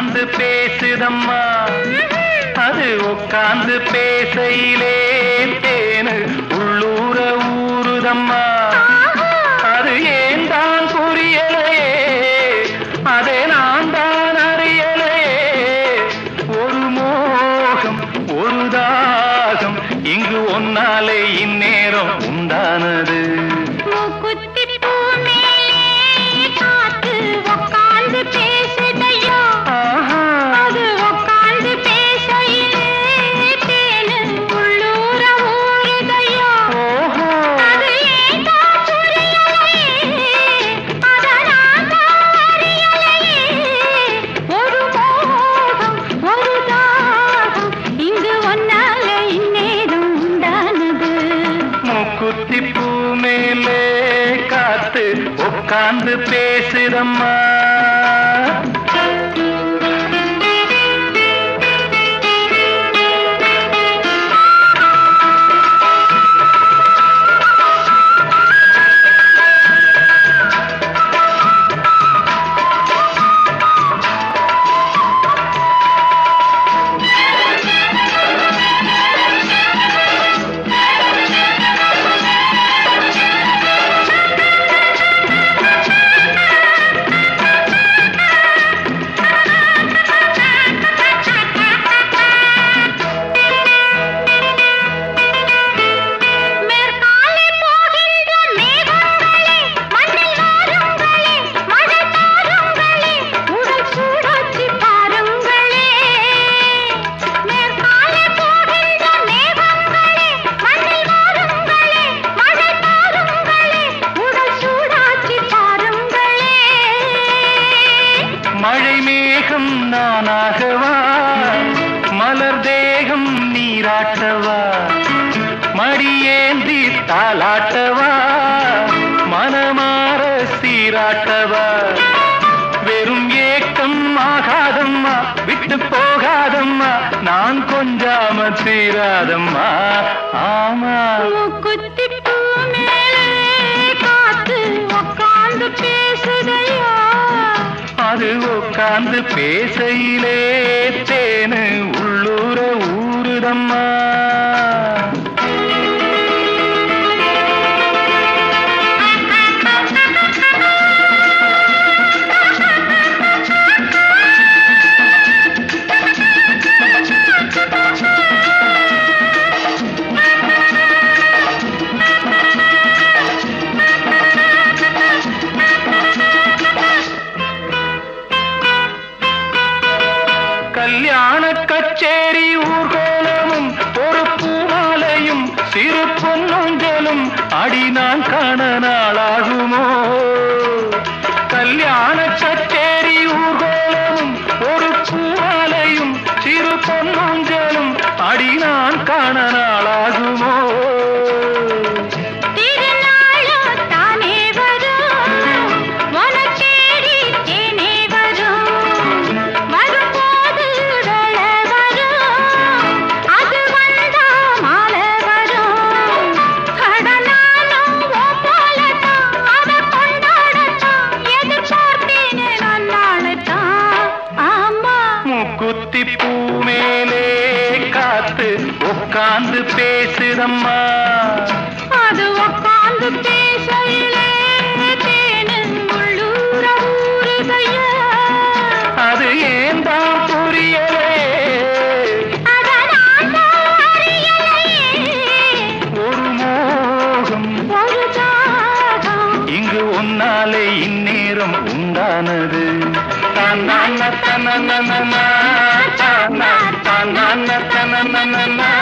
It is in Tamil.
உட்கார்ந்து பேசுதம்மா. அது உட்கார்ந்து பேசையிலே தேனு உள்ளூர ஊறுதம்மா அது ஏன் தான் புரியலையே? அதை நான் தான் அறியலையே. ஒரு மோகம் ஒரு தாகம் இங்கு ஒன்னாலே இந்நேரம் உண்டானது. மேலே காத்து உட்கார்ந்து பேசுறம்மா. மழை மேகம் நானாகவா? மலர் தேகம் நீராட்டவா? மடியேந்தி தாளாட்டவா? மனமாற சீராட்டவா? வெறும் ஏக்கம் ஆகாதம்மா விட்டு போகாதம்மா நான் கொஞ்சாம தீராதம்மா. ஆமா. மூக்குத்தி உட்கார்ந்து பேசையிலே தேனு உள்ளூர ஊருதம்மா கல்யாண கச்சேரி ஊர்கோலமும் ஒரு பூமாலையும் சிறு பொன்னொஞ்சலும் அடி நான் காண நாளாகுமோ? கல்யாண கச்சேரி ஊர்கோலமும் ஒரு பூமாலையும் சிறு பொன்னொஞ்சலும் அடி நான் காண நாளாகுமோ? மூக்குத்தி பூ மேலே காத்து உட்கார்ந்து பேசுதம்மா. அது ஊறுதையா அது ஏன் தான் புரியலே? ஒரு மோகம். இங்கு இந்நேரம் na na na na na na.